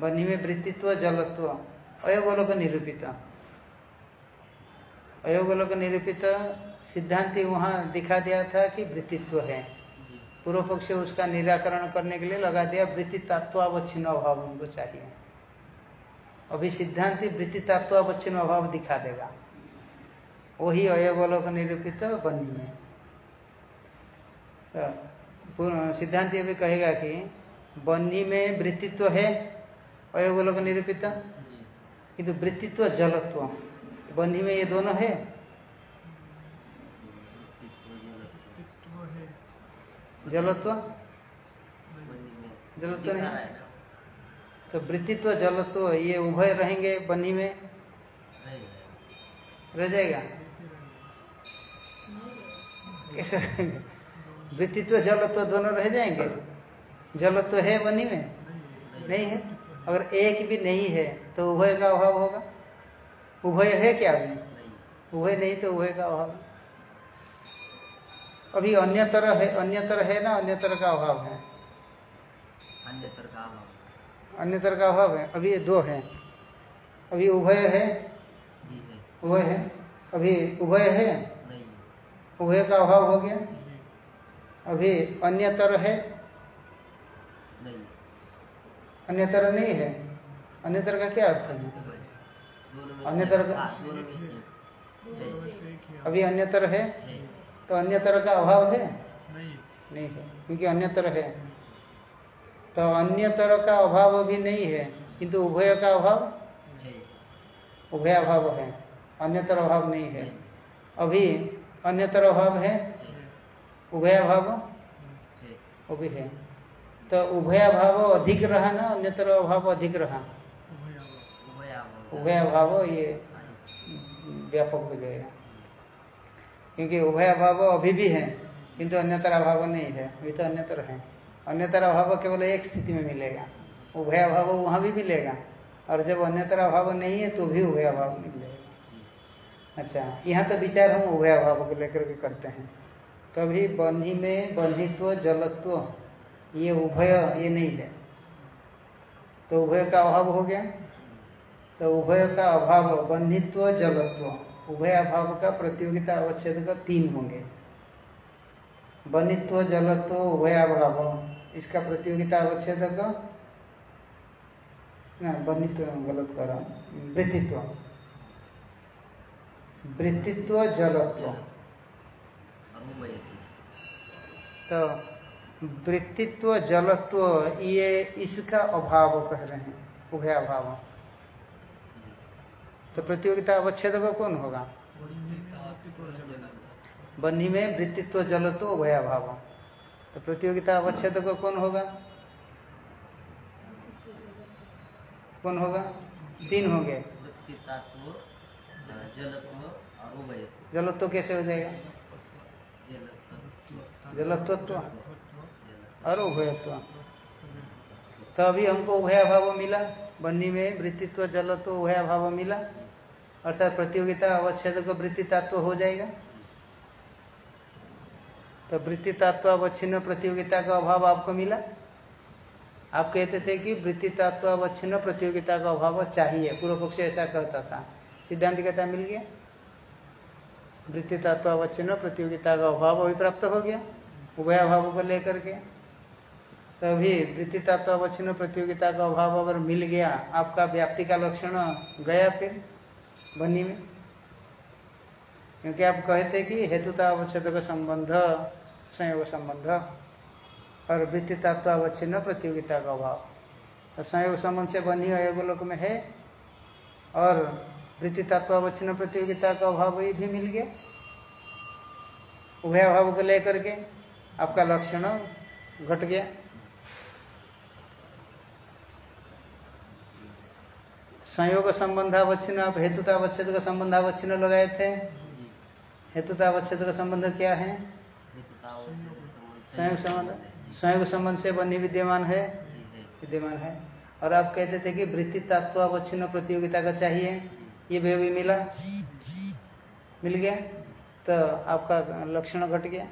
बन्ही में वृत्तित्व जलत्व। अयोगोलोक निरूपित। अयोगोलोक निरूपित सिद्धांति वहाँ दिखा दिया था कि वृत्तित्व है। पूर्व पक्ष उसका निराकरण करने के लिए लगा दिया वृत्ति तत्वावच्छिन्न अभाव उनको चाहिए। अभी सिद्धांति वृत्ति तत्वावच्छिन्न अभाव दिखा देगा। वही अयोगोलोक निरूपित बन्ही में तो सिद्धांति अभी कहेगा कि बन्ही में वृत्तित्व है अयोगोलोक निरूपित? किंतु वृत्तित्व जलत्व। बंधी में ये दोनों है वृत्तित्व है जलत्व? जलत्व नहीं? तो वृत्तित्व, जलत्व, ये उभय रहेंगे बनी में? रह जाएगा? कैसे रहेंगे? वृत्तित्व, जलत्व दोनों रह जाएँगे? जलत्व है बनी में? नहीं नहीं है। अगर एक भी नहीं है तो उभय का अभाव होगा? उभय है क्या अभी? उभय नहीं तो उभय का अभाव? अभी अन्य तरह है अन्य तरह है ना अन्य तरह का अभाव है। अन्यत्र का अभाव अन्य तरह का अभाव है। अभी ये दो है। अभी उभय है। उभय है। अभी उभय है। नहीं। उभय का अभाव हो गया। अभी अन्यतर है। नहीं। अन्यतर नहीं है। अन्यतर का क्या अर्थ है? अन्य तरह का- हाँ, ही। अभी अन्यतर है। है तो अन्य तरह का अभाव है? नहीं। नहीं है क्योंकि अन्य तरह है। तो अन्य तरह का अभाव भी नहीं है किंतु उभय का अभाव? उभय अभाव है अन्यतर अभाव नहीं है। अभी अन्यतर अभाव है? है उभय अभाव? वो भी है। तो उभय अभाव अधिक रहा ना अन्यतर अभाव अधिक रहा? उभय अभाव उभय अभाव। ये व्यापक हो जाएगा। क्योंकि उभय अभाव अभी भी है, किंतु अन्यतर अभाव नहीं है, अभी तो अन्यतर है। अन्यतर अभाव केवल एक स्थिति में मिलेगा। उभय अभाव वहाँ भी मिलेगा, और जब अन्यतर अभाव नहीं है तो भी उभय अभाव मिलेगा। अच्छा यहाँ तो विचार हम उभय अभाव को लेकर के करते हैं। तभी बंधी में बंधित्व जलत्व, ये उभय, ये नहीं है। तो उभय का अभाव हो गया। तो उभय का अभाव बंधित्व जलत्व। उभय अभाव का प्रतियोगिता अवच्छेद का तीन होंगे। बनित्व, जलत्व उभय अभाव इसका प्रतियोगिता अवच्छेद का ना, बनित्व गलत कर रहा हूँ। वृत्तित्व। वृत्तित्व, जलत्व। तो वृत्तित्व, जलत्व, ये इसका अभाव कह रहे हैं उभय अभाव तो प्रतियोगिता अवच्छेद का कौन होगा? बंधी में वृत्तित्व जल तो उभय अभाव तो प्रतियोगिता अवच्छेद का कौन होगा? कौन होगा? तीन हो गए। जलत्व कैसे हो जाएगा? जलत्व जलत्वत्व जलत्व और उभयत्व। तो अभी हमको उभय भाव मिला, बन्ही में वृत्तित्व, जलत्व उभय भाव मिला। अर्थात प्रतियोगिता अवच्छेद को वृत्ति तत्व हो जाएगा। तो वृत्ति तत्व अवच्छिन्न प्रतियोगिता का अभाव आपको मिला। आप कहते थे कि वृत्ति तत्व अवच्छिन्न प्रतियोगिता का अभाव चाहिए। पूर्व पक्ष ऐसा कहता था। सिद्धांत कहता मिल गया। वृत्ति तत्व अवच्छिन्न प्रतियोगिता का अभाव अभी प्राप्त हो गया। उभय अभाव को लेकर के। तभी वृत्ति तत्व अवच्छिन्न प्रतियोगिता का अभाव अगर मिल गया, आपका व्याप्ति का लक्षण गया फिर। बनी में। क्योंकि आप कहते कि हेतुता अवच्छेद का संबंध, संयोग संबंध, और वृत्ति तत्व अवच्छिन्न प्रतियोगिता का अभाव। तो संयोग संबंध से बनी अयोग लोक में है, और वृत्ति तत्व अवच्छिन्न प्रतियोगिता का अभाव ये भी मिल गया। उभय अभाव को लेकर के आपका लक्षण घट गया। संयोग संबंधावच्छिन्न आप हेतुतावच्छेद का संबंधावच्छिन्न लगाए थे। हेतुतावच्छेद का संबंध क्या है? संयोग संबंध। संयोग संबंध से बनी विद्यमान है। विद्यमान है। और आप कहते थे कि वृत्ति तत्वावच्छिन्न प्रतियोगिता का चाहिए। ये भी अभी मिला। मिल गया। तो आपका लक्षण घट गया।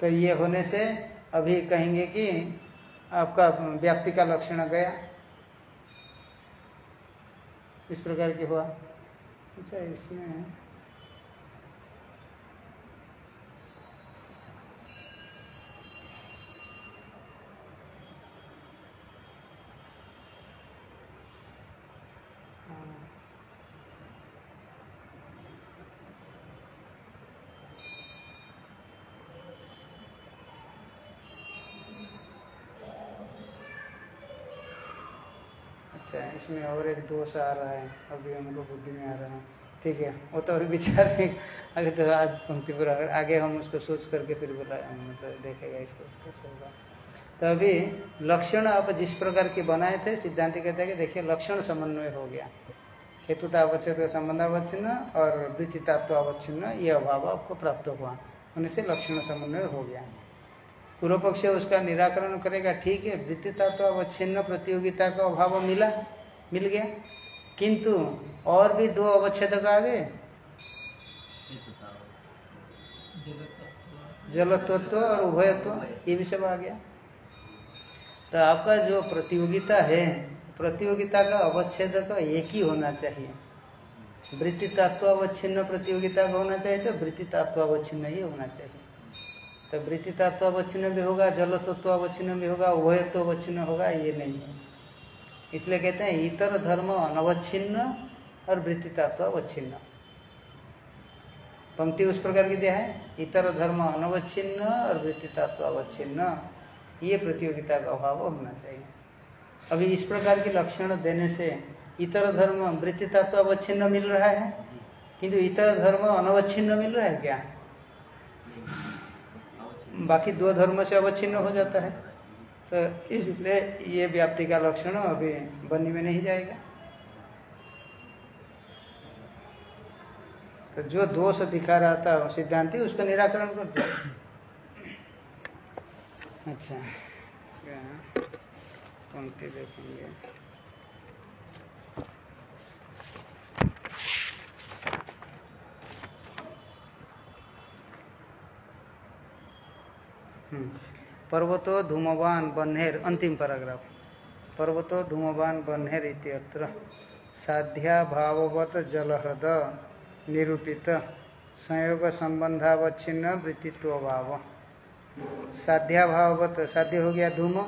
तो ये होने से अभी कहेंगे कि आपका व्याप्ति का लक्षण गया। इस प्रकार की हुआ। अच्छा इसमें इसमें और एक दोष आ रहा है, अभी हमको बुद्धि में आ रहा है। ठीक है, वो तो अभी विचार नहीं। आगे तो आज पंक्ति पर अगर आगे हम उसको सोच करके फिर बोला मतलब देखेगा इसको कैसे होगा। तो अभी लक्षण आप जिस प्रकार के बनाए थे, सिद्धांत कहते हैं कि देखिए, लक्षण समन्वय हो गया। हेतुता अवच्छेद संबंध अवच्छिन्न और वृत्तितात्वावच्छिन्न ये अभाव आपको प्राप्त हुआ। होने से लक्षण समन्वय हो गया। पूर्व पक्ष उसका निराकरण करेगा, ठीक है वृत्तिता तो अवच्छिन्न प्रतियोगिता का अभाव मिला। मिल गया। किंतु और भी दो अवच्छेदक आ गए जलत्वत्व और उभयत्व, ये भी सब आ गया। तो आपका जो प्रतियोगिता है, प्रतियोगिता का अवच्छेदक एक ही होना चाहिए। वृत्ति तत्वावच्छिन्न प्रतियोगिता का होना चाहिए तो वृत्ति तत्वावच्छिन्न ही होना चाहिए। तो वृत्ति तत्वावच्छिन्न भी होगा जल तत्वावच्छिन्न भी होगा उभयत्वावच्छिन्न होगा, ये नहीं है। इसलिए कहते हैं इतर धर्म अनवच्छिन्न और वृत्ति तत्व अवच्छिन्न। पंक्ति उस प्रकार की दिया है इतर धर्म अनवच्छिन्न और वृत्ति तत्व अवच्छिन्न। ये प्रतियोगिता का अभाव होना चाहिए। अभी इस प्रकार के लक्षण देने से इतर धर्म वृत्ति तत्व अवच्छिन्न मिल रहा है? किंतु इतर धर्म अनवच्छिन्न मिल रहा है क्या? बाकी दो धर्म से अवच्छिन्न हो जाता है। तो इसलिए ये व्याप्ति का लक्षण अभी बनी में नहीं जाएगा। तो जो दोष दिखा रहा था सिद्धांति, उसका निराकरण कर दिया अच्छा। पंक्ति देखेंगे। हम्म। पर्वतो धूमवान बन्हेर, अंतिम पैराग्राफ पर्वतो धूमवान बन्हेर इत्यत्र साध्या भाववत जलहृद निरूपित संयोग संबंधावच्छिन्न वृत्तित्व भाव साध्या भाववत साध्य हो गया धूम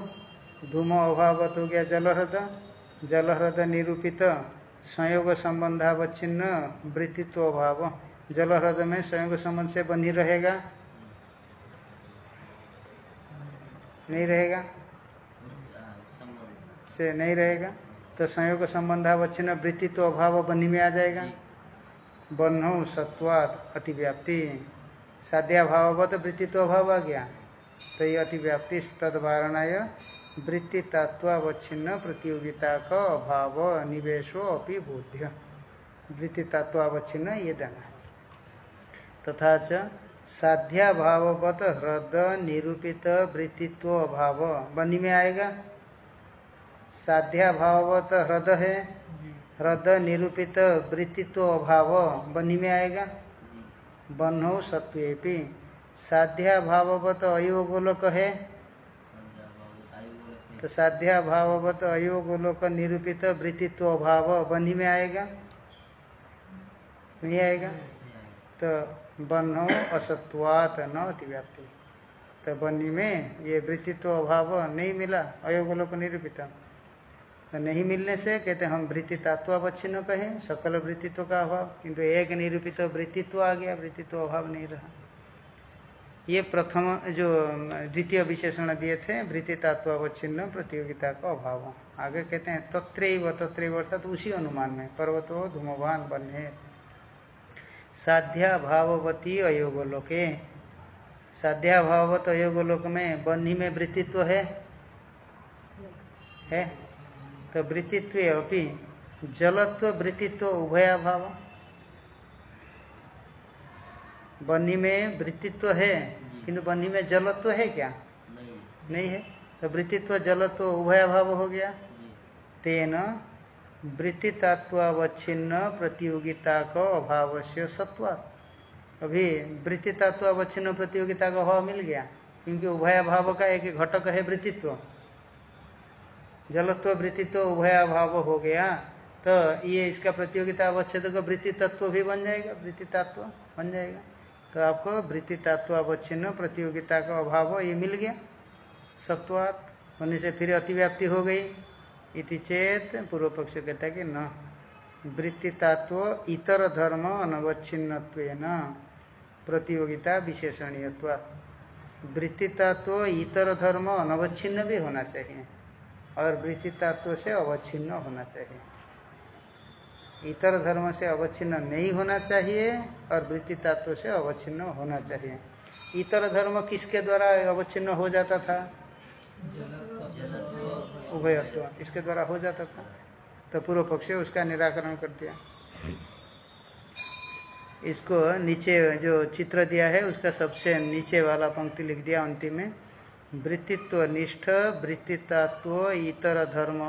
धूम अभावत हो गया जलहृद जलहृद निरूपित संयोग संबंधावच्छिन्न वृत्तित्व भाव जलहृद में संयोग संबंध से बनी रहेगा नहीं रहेगा? से नहीं रहेगा? तो संयोग संबंधावच्छिन्न वृत्ति तो अभाव बनी में आ जाएगा। बन्हो सत्वाद अतिव्याप्ति। साध्याभाववत वृत्ति तो अभाव आ गया। तो ये अतिव्याप्ति तदवारणाय वृत्ति तत्वावच्छिन्न प्रतियोगिता का अभाव निवेशो अपि बोध्य। वृत्ति तत्वावच्छिन्न ये देना तथा च साध्याभाववत ह्रद निरूपित वृत्तित्व अभाव बनी में आएगा। साध्याभाववत ह्रद है। ह्रद निरूपित वृत्तित्व अभाव बनी में आएगा। बन्हो साध्या साध्याभाववत अयोगोलोक है। तो साध्या तो साध्याभाववत अयोगोलोक निरूपित वृत्तित्व अभाव बनी में आएगा। नहीं आएगा। तो बन्हो असत्वात न अतिव्याप्ति। तो बनी में ये वृत्तित्व अभाव नहीं मिला, अयोगोलोक निरूपित। तो नहीं मिलने से कहते हम वृत्ति तात्वावच्छिन्न कहें, सकल वृत्तित्व का अभाव, किंतु एक निरूपित वृत्तित्व आ गया, वृत्तित्व अभाव नहीं रहा। ये प्रथम जो, द्वितीय विशेषण दिए थे वृत्ति तात्वावच्छिन्न प्रतियोगिता का अभाव। आगे कहते हैं, तत्रैव तत्रैव अर्थात उसी अनुमान में, पर्वतो धूमवान बने साध्या भाववती अयोगोलोके। साध्या भाववत अयोगोलोक में बन्ही में वृत्तित्व है? है? तो वृत्तित्व अपनी जलत्व वृत्तित्व उभयाभाव। बन्ही में वृत्तित्व है किंतु बन्ही में जलत्व है क्या? नहीं। नहीं है। तो वृत्तित्व जलत्व उभयाभाव हो गया। तेन वृत्तितात्वावच्छिन्न प्रतियोगिता का अभाव से सत्व अभी वृत्तितात्वावच्छिन्न प्रतियोगिता का अभाव मिल गया क्योंकि उभयाभाव का एक घटक है वृत्तित्व। जलत्व, वृत्तित्व उभयाभाव हो गया तो ये इसका प्रतियोगिता अवच्छेद का वृत्ति तत्व भी बन जाएगा वृत्ति तत्व बन जाएगा। तो आपको वृत्ति तत्व अवच्छिन्न प्रतियोगिता का अभाव ये मिल गया सत्वात होने से फिर अतिव्याप्ति हो गई। इति चेत पूर्व पक्ष कहता है कि न। वृत्ति तत्व इतर धर्म अनवच्छिन्न प्रतियोगिता विशेषणीयत्व। वृत्ति तत्व इतर धर्म अनवच्छिन्न भी होना चाहिए और वृत्ति तत्व से अवच्छिन्न होना चाहिए। इतर धर्म से अवच्छिन्न नहीं होना चाहिए और वृत्ति तत्व से अवच्छिन्न होना चाहिए। इतर धर्म किसके द्वारा अवच्छिन्न हो जाता था? उभयत्व इसके द्वारा हो जाता था। तो पूर्व पक्ष उसका निराकरण कर दिया। इसको नीचे जो चित्र दिया है, उसका सबसे नीचे वाला पंक्ति लिख दिया अंतिम में। वृत्तित्व निष्ठ, वृत्तितात्व इतर धर्म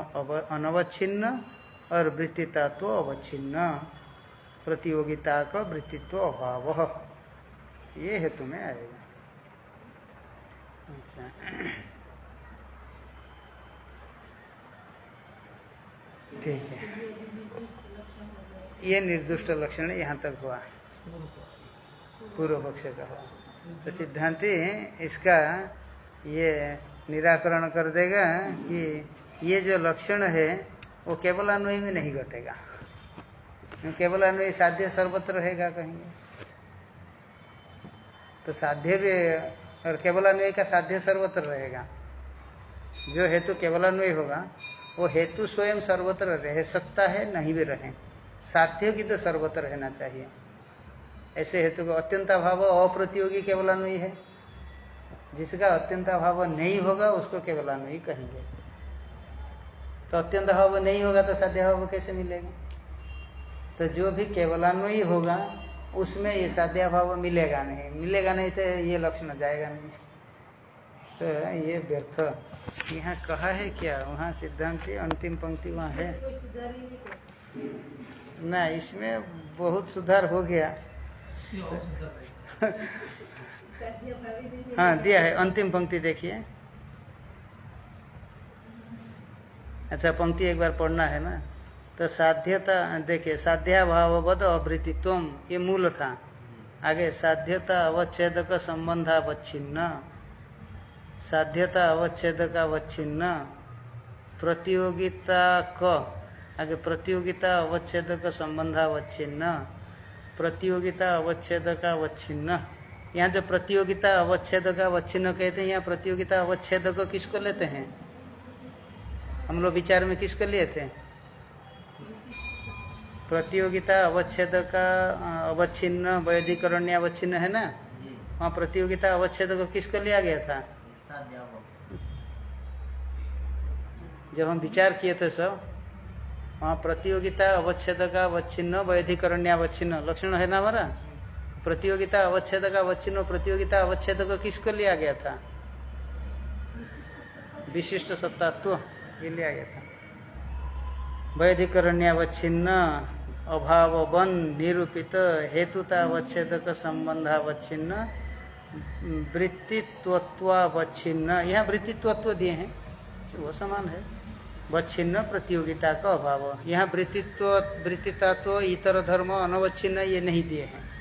अनवच्छिन्न और वृत्तितात्व अवच्छिन्न। प्रतियोगिता का वृत्तित्व अभाव। ये हेतु में आएगा। अच्छा। ठीक है। ये निर्दुष्ट लक्षण यहाँ तक हुआ। पूर्व पक्ष का हुआ। तो सिद्धांति इसका ये निराकरण कर देगा कि ये जो लक्षण है, वो केवल अन्वय में नहीं घटेगा। केवल अन्वय साध्य सर्वत्र रहेगा कहेंगे तो साध्य भी, और केवल अन्वय का साध्य सर्वत्र रहेगा। जो हेतु केवल अन्वय होगा वो हेतु स्वयं सर्वत्र रह सकता है, नहीं भी रहे। साध्य की तो सर्वत्र रहना चाहिए। ऐसे हेतु को अत्यंताभाव अप्रतियोगी केवल अनुयी है। जिसका अत्यंताभाव नहीं होगा, उसको केवल अन्वयी कहेंगे। तो अत्यंत भाव नहीं होगा तो साध्य भाव कैसे मिलेगा? तो जो भी केवलान्वयी होगा, उसमें ये साध्या भाव मिलेगा नहीं। मिलेगा नहीं तो ये लक्षण जाएगा नहीं। तो ये व्यर्थ। यहाँ कहा है क्या? वहाँ सिद्धांत, अंतिम पंक्ति वहाँ है। ना, इसमें बहुत सुधार हो गया। है। दिया है। अंतिम पंक्ति देखिए। अच्छा पंक्ति एक बार पढ़ना है ना? तो साध्यता, देखिए साध्या साध्याभाववद अवृत्तित्व ये मूल था। आगे, साध्यता अवच्छेदक संबंधावच्छिन्न। साध्यता अवच्छेद का अवच्छिन्न। प्रतियोगिता क। आगे प्रतियोगिता अवच्छेद का संबंध अवच्छिन्न। प्रतियोगिता अवच्छेद का अवच्छिन्न। यहाँ जो प्रतियोगिता अवच्छेद का अवच्छिन्न कहते हैं यहाँ प्रतियोगिता अवच्छेद को किसको लेते हैं? हम लोग विचार में किसको लिए थे प्रतियोगिता अवच्छेद का अवच्छिन्न वैधिकरण्य अवच्छिन्न है ना? वहाँ प्रतियोगिता अवच्छेद को किसको लिया गया था? जब हम विचार किए थे सब, वहाँ प्रतियोगिता अवच्छेद का अवच्छिन्न, वैधिकरण्य अवच्छिन्न। लक्षण है ना हमारा? प्रतियोगिता अवच्छेद का अवच्छिन्न, प्रतियोगिता अवच्छेद को किसको लिया गया था? विशिष्ट सत्तात्व ये लिया गया था। वैधिकरण्यावच्छिन्न अभाव वन निरूपित हेतुतावच्छेदक संबंधावच्छिन्न वृत्तित्वत्वावच्छिन्न। यहाँ वृत्तित्वत्व दिए हैं। वो समान है। वच्छिन्न प्रतियोगिता का अभाव। यहाँ वृत्तित्व, वृत्तितात्व, इतर धर्म, अनवच्छिन्न, ये नहीं दिए हैं।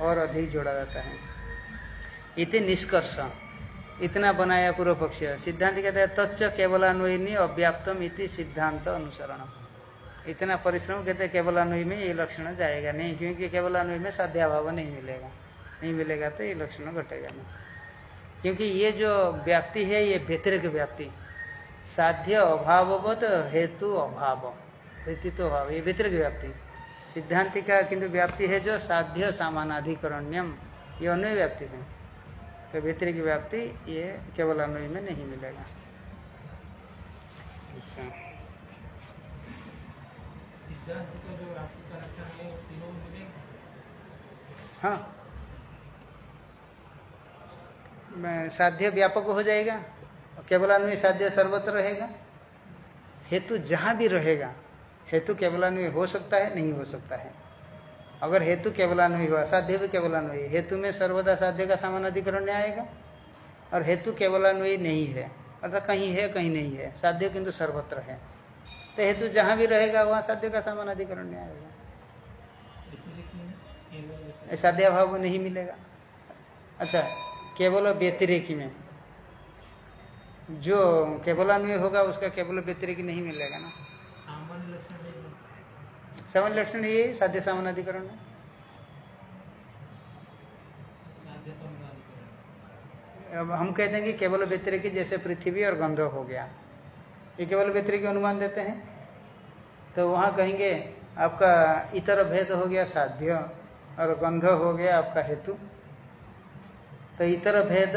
और अधिक जोड़ा जाता है। इति निष्कर्ष। इतना बनाया पूर्व पक्ष सिद्धांत कहते हैं, तच्च केवलान्वयनी अव्याप्तम इति सिद्धांत अनुसरण। इतना परिश्रम कहते केवलान्वय में ये लक्षण जाएगा नहीं, क्योंकि केवलान्वय में साध्याभाव नहीं मिलेगा। नहीं मिलेगा तो ये लक्षण घटेगा नहीं। क्योंकि ये जो व्याप्ति है ये व्यतिरिक व्याप्ति। साध्य अभाववत हेतु अभाव। हेतु तो अभाव ये व्यतिरिक व्याप्ति। सिद्धांति का किंतु व्याप्ति है जो साध्य सामानाधिकरण्यम ये अन्य व्याप्ति है। तो व्यतिरिक व्याप्ति ये केवल अन्वय में नहीं मिलेगा। अच्छा। है वो तीनों में मिलेगा हाँ मैं साध्य व्यापक हो जाएगा केवलान्वय साध्य सर्वत्र रहेगा। हेतु जहाँ भी रहेगा हेतु केवलान्वय हो सकता है नहीं हो सकता है। अगर हेतु केवलान्वय हुआ साध्य भी केवलान्वय हेतु में सर्वदा साध्य का सामान अधिकरण नहीं आएगा। और हेतु केवलान्वयी नहीं है अर्थात कहीं है कहीं नहीं है साध्य किंतु सर्वत्र है। तो हेतु जहाँ भी रहेगा वहाँ साध्य का सामान अधिकरण नहीं आएगा। केवल साध्य भाव नहीं मिलेगा। अच्छा केवल व्यतिरेकी में। जो केवलान्वय होगा उसका केवल व्यतिरेकी नहीं मिलेगा ना। सामान्य लक्षण है। ये साध्य सामान अधिकरण है अब हम कहते हैं कि केवल व्यतिरेकी जैसे पृथ्वी और गंध हो गया। ये केवल व्यतिरेकी अनुमान देते हैं। तो वहाँ कहेंगे आपका इतर भेद हो गया साध्य और गंध हो गया आपका हेतु। तो इतर भेद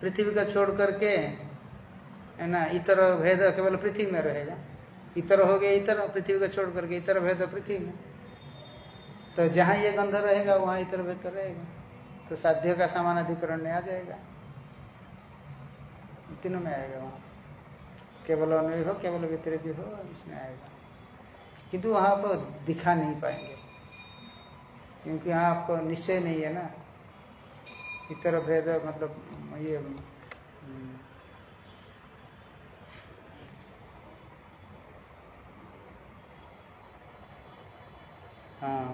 पृथ्वी का छोड़ करके, है ना, इतर भेद केवल पृथ्वी में रहेगा। इतर हो गया इतर, पृथ्वी का छोड़ करके इतर भेद पृथ्वी में। तो जहाँ ये गंध रहेगा, वहाँ इतर भेद तो रहेगा। तो साध्य का समान अधिकरण में आ जाएगा। तीनों में आएगा वहाँ। केवल अन्वय हो, केवल व्यतिरिक हो, इसमें आएगा। किंतु वहाँ आप दिखा नहीं पाएँगे। क्योंकि यहाँ आपको निश्चय नहीं है ना। इतर भेद मतलब ये हम्म, हाँ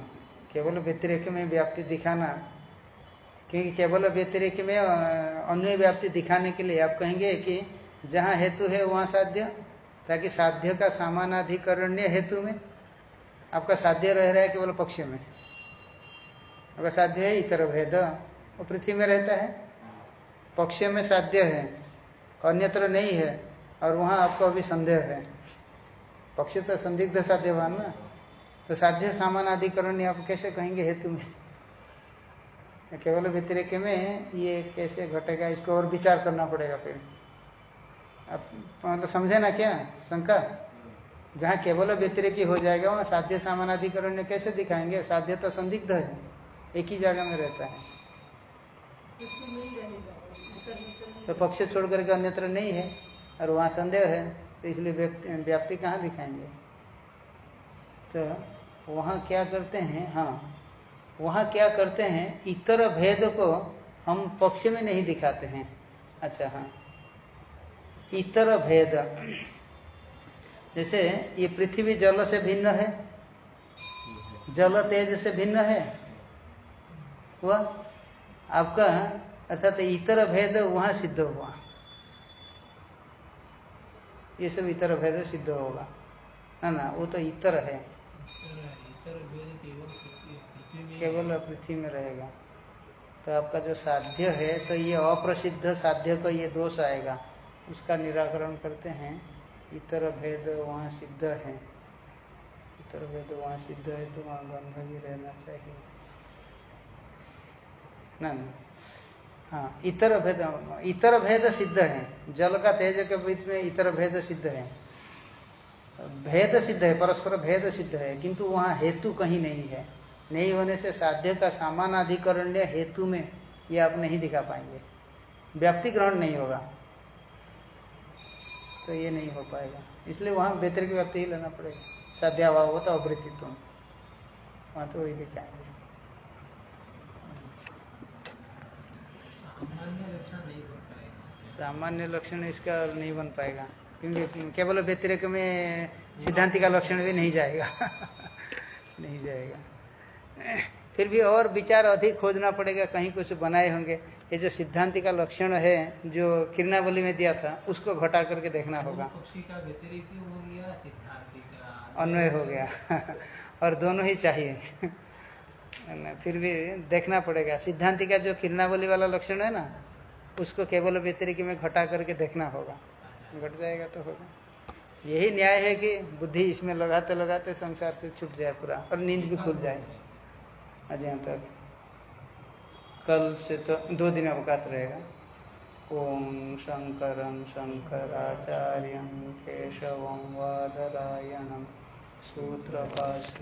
केवल व्यतिरेक में व्याप्ति दिखाना। क्योंकि केवल व्यतिरेक में अन्य व्याप्ति दिखाने के लिए आप कहेंगे कि जहाँ हेतु है वहाँ साध्य ताकि साध्य का सामानाधिकरण्य हेतु में आपका साध्य रह रहा है केवल पक्ष में। आपका साध्य है इतर भेद। वो पृथ्वी में रहता है। पक्ष में साध्य है अन्यत्र नहीं है और वहाँ आपको अभी संदेह है। पक्ष तो संदिग्ध साध्यवान ना। तो साध्य सामान अधिकरण आप कैसे कहेंगे हेतु में? केवल व्यतिरेक में ये कैसे घटेगा, इसको और विचार करना पड़ेगा फिर। आप मतलब समझे ना क्या? शंका? जहाँ केवल व्यतिरेकी हो जाएगा, वहाँ साध्य सामानाधिकरण कैसे दिखाएँगे? साध्य तो संदिग्ध है, एक ही जगह में रहता है। तो पक्ष छोड़ करके अन्यत्र नहीं है, और वहाँ संदेह है तो इसलिए व्याप्ति कहाँ दिखाएँगे? तो वहाँ क्या करते हैं? हाँ वहाँ क्या करते हैं? इतर भेद को हम पक्ष में नहीं दिखाते हैं। अच्छा हाँ। इतर भेद। जैसे ये पृथ्वी जल से भिन्न है, जल तेज से भिन्न है हुआ आपका अर्थात इतर भेद वहाँ सिद्ध हुआ ये सब इतर भेद सिद्ध होगा। ना ना वो तो इतर है। केवल पृथ्वी में रहेगा। तो आपका जो साध्य है तो ये अप्रसिद्ध साध्य का ये दोष आएगा। उसका निराकरण करते हैं। इतर भेद वहाँ सिद्ध है। इतर भेद वहाँ सिद्ध है तो वहाँ गंध भी रहना चाहिए। ना हाँ इतर भेद इतर भेद सिद्ध है। जल का तेज के बीच में इतर भेद सिद्ध है। भेद सिद्ध है, परस्पर भेद सिद्ध है, किंतु वहाँ हेतु कहीं नहीं है। नहीं होने से साध्य का सामान सामानाधिकरण्य हेतु में ये आप नहीं दिखा पाएँगे। व्याप्ति ग्रहण नहीं होगा। तो ये नहीं हो पाएगा। इसलिए वहाँ व्यतिरिक व्याप्ति ही लेना पड़ेगा। साध्याभाव होता अवृत्तित्व। वहाँ तो वही दिखाएँगे सामान्य लक्षण नहीं बन पाएगा सामान्य लक्षण इसका नहीं बन पाएगा क्योंकि केवल व्यतिरेक में सिद्धांति का लक्षण भी नहीं जाएगा। *laughs* नहीं जाएगा। फिर भी और विचार अधिक खोजना पड़ेगा कहीं कुछ बनाए होंगे। ये जो सिद्धांति का लक्षण है जो किरणावली में दिया था उसको घटा करके देखना होगा। हो अन्वय हो गया। *laughs* और दोनों ही चाहिए। *laughs* फिर भी देखना पड़ेगा। सिद्धांति का जो किरणावली वाला लक्षण है ना उसको केवल व्यतिरिक में घटा करके देखना होगा। घट जाएगा तो होगा। यही न्याय है कि बुद्धि इसमें लगाते लगाते संसार से छूट जाए पूरा और नींद भी खुल जाए। अजय तक। कल से तो दो दिन अवकाश रहेगा। ओम शंकर शंकराचार्य केशव वादरायणम सूत्रपाश